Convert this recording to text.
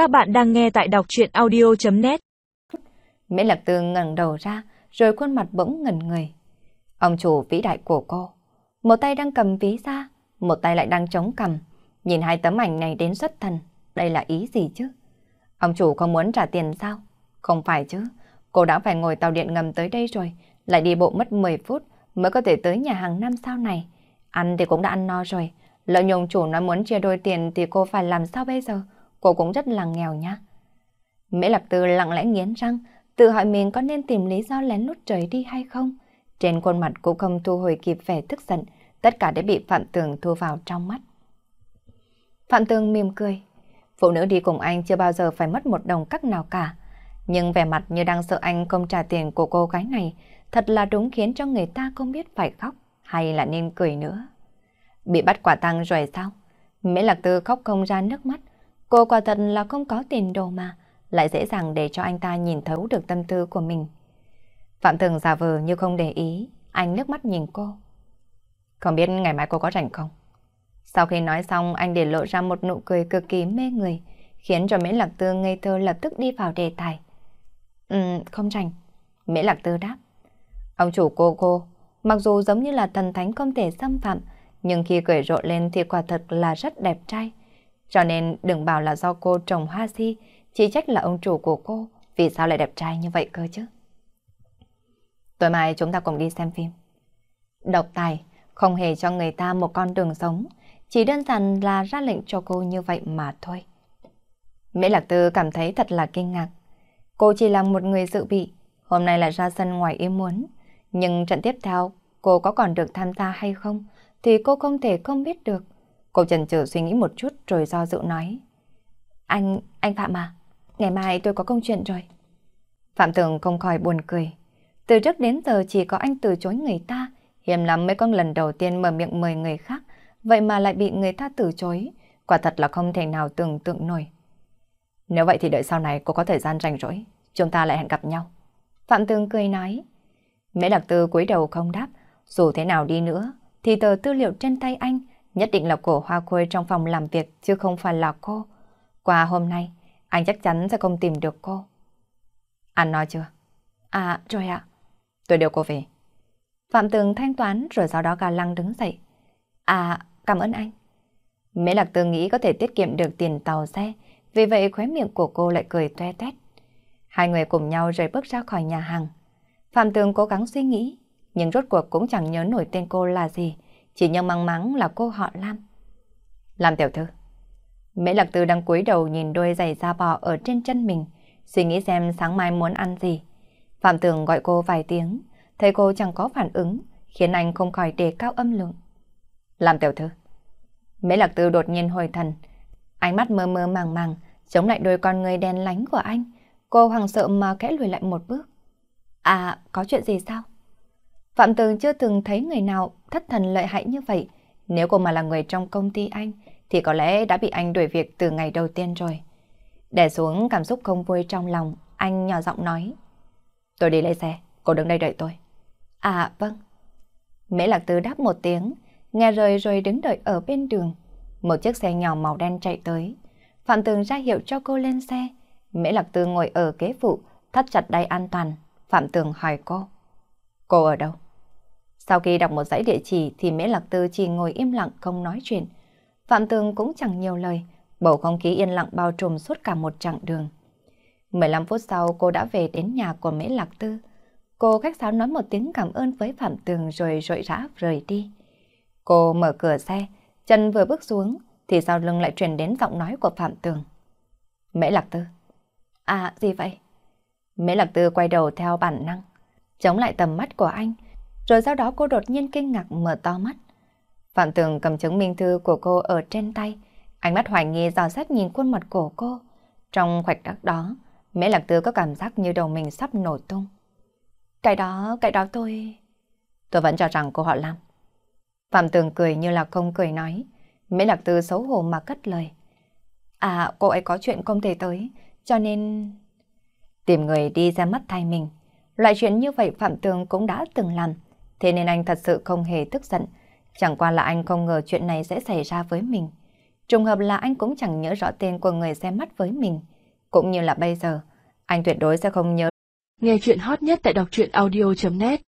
Các bạn đang nghe tại đọc chuyện audio.net mỹ Lạc Tư ngẩng đầu ra, rồi khuôn mặt bỗng ngẩn người. Ông chủ vĩ đại của cô, một tay đang cầm ví ra, một tay lại đang chống cầm. Nhìn hai tấm ảnh này đến xuất thần, đây là ý gì chứ? Ông chủ không muốn trả tiền sao? Không phải chứ, cô đã phải ngồi tàu điện ngầm tới đây rồi, lại đi bộ mất 10 phút mới có thể tới nhà hàng năm sao này. Ăn thì cũng đã ăn no rồi, lợi nhung chủ nói muốn chia đôi tiền thì cô phải làm sao bây giờ? Cô cũng rất là nghèo nhá. Mễ Lạc Tư lặng lẽ nghiến răng, tự hỏi mình có nên tìm lý do lén lút rời đi hay không. Trên khuôn mặt cô không thu hồi kịp vẻ tức giận, tất cả đã bị Phạm Tường thu vào trong mắt. Phạm Tường mỉm cười. Phụ nữ đi cùng anh chưa bao giờ phải mất một đồng cắc nào cả. Nhưng vẻ mặt như đang sợ anh không trả tiền của cô gái này, thật là đúng khiến cho người ta không biết phải khóc hay là nên cười nữa. Bị bắt quả tăng rồi sao? Mễ Lạc Tư khóc không ra nước mắt. Cô quả thật là không có tiền đồ mà, lại dễ dàng để cho anh ta nhìn thấu được tâm tư của mình. Phạm Thường giả vờ như không để ý, anh nước mắt nhìn cô. Không biết ngày mai cô có rảnh không? Sau khi nói xong, anh để lộ ra một nụ cười cực kỳ mê người, khiến cho Mễ Lạc Tư ngây thơ lập tức đi vào đề tài. Ừ, không rảnh. Mễ Lạc Tư đáp. Ông chủ cô cô, mặc dù giống như là thần thánh không thể xâm phạm, nhưng khi cười rộ lên thì quả thật là rất đẹp trai. Cho nên đừng bảo là do cô trồng hoa si, chỉ trách là ông chủ của cô, vì sao lại đẹp trai như vậy cơ chứ. Tối mai chúng ta cùng đi xem phim. Độc tài không hề cho người ta một con đường sống, chỉ đơn giản là ra lệnh cho cô như vậy mà thôi. Mễ Lạc Tư cảm thấy thật là kinh ngạc. Cô chỉ là một người dự bị, hôm nay lại ra sân ngoài ý muốn. Nhưng trận tiếp theo, cô có còn được tham gia hay không, thì cô không thể không biết được. Cô chần chừ suy nghĩ một chút rồi do dự nói. Anh, anh Phạm à, ngày mai tôi có công chuyện rồi. Phạm Tường không khỏi buồn cười. Từ trước đến giờ chỉ có anh từ chối người ta, hiếm lắm mấy con lần đầu tiên mở miệng mời người khác, vậy mà lại bị người ta từ chối. Quả thật là không thể nào tưởng tượng nổi. Nếu vậy thì đợi sau này cô có thời gian rảnh rỗi, chúng ta lại hẹn gặp nhau. Phạm Tường cười nói. Mễ Lạc Tư cúi đầu không đáp, dù thế nào đi nữa, thì tờ tư liệu trên tay anh nhất định là của Hoa Khôi trong phòng làm việc chứ không phải là cô. Qua hôm nay, anh chắc chắn sẽ không tìm được cô. Anh nói chưa? À, rồi ạ. Tôi đưa cô về. Phạm Tường thanh toán rồi sau đó gà lăng đứng dậy. À, cảm ơn anh. Mễ Lạc Tư nghĩ có thể tiết kiệm được tiền tàu xe, vì vậy khóe miệng của cô lại cười toe tét. Hai người cùng nhau rời bước ra khỏi nhà hàng. Phạm Tường cố gắng suy nghĩ, nhưng rốt cuộc cũng chẳng nhớ nổi tên cô là gì, chỉ nhân mắng mắng là cô họ Lam. Lam tiểu thư. Mễ Lạc Tư đang cúi đầu nhìn đôi giày da bò ở trên chân mình, suy nghĩ xem sáng mai muốn ăn gì. Phạm Tường gọi cô vài tiếng, thấy cô chẳng có phản ứng, khiến anh không khỏi đề cao âm lượng. Lam tiểu thư. Mễ Lạc Tư đột nhiên hồi thần, ánh mắt mơ mơ màng màng, chống lại đôi con người đen lánh của anh. Cô hoàng sợ mà kẽ lùi lại một bước. À, có chuyện gì sao? Phạm Tường chưa từng thấy người nào thất thần lợi hại như vậy. Nếu cô mà là người trong công ty anh, thì có lẽ đã bị anh đuổi việc từ ngày đầu tiên rồi. Để xuống cảm xúc không vui trong lòng, anh nhỏ giọng nói. Tôi đi lấy xe, cô đứng đây đợi tôi. À, vâng. Mễ Lạc Tư đáp một tiếng, nghe rời rồi đứng đợi ở bên đường. Một chiếc xe nhỏ màu đen chạy tới. Phạm Tường ra hiệu cho cô lên xe. Mễ Lạc Tư ngồi ở ghế phụ, thắt chặt đai an toàn. Phạm Tường hỏi cô. Cô ở đâu? Sau khi đọc một dãy địa chỉ thì Mễ Lạc Tư chỉ ngồi im lặng không nói chuyện. Phạm Tường cũng chẳng nhiều lời, bầu không khí yên lặng bao trùm suốt cả một chặng đường. 15 phút sau cô đã về đến nhà của Mễ Lạc Tư. Cô khách sáo nói một tiếng cảm ơn với Phạm Tường rồi rội rã rời đi. Cô mở cửa xe, chân vừa bước xuống thì sau lưng lại truyền đến giọng nói của Phạm Tường. Mễ Lạc Tư. À, gì vậy? Mễ Lạc Tư quay đầu theo bản năng, chống lại tầm mắt của anh, rồi sau đó cô đột nhiên kinh ngạc mở to mắt. Phạm Tường cầm chứng minh thư của cô ở trên tay, ánh mắt hoài nghi dò xét nhìn khuôn mặt của cô. Trong khoảnh khắc đó, Mễ Lạc Tư có cảm giác như đầu mình sắp nổ tung. Cái đó, cái đó tôi... Tôi vẫn cho rằng cô họ làm. Phạm Tường cười như là không cười nói. Mễ Lạc Tư xấu hổ mà cất lời. À, cô ấy có chuyện không thể tới, cho nên... Tìm người đi ra mắt thay mình. Loại chuyện như vậy Phạm Tường cũng đã từng làm, thế nên anh thật sự không hề tức giận. Chẳng qua là anh không ngờ chuyện này sẽ xảy ra với mình. Trùng hợp là anh cũng chẳng nhớ rõ tên của người xem mắt với mình. Cũng như là bây giờ, anh tuyệt đối sẽ không nhớ. Nghe chuyện hot nhất tại đọc truyện audio.net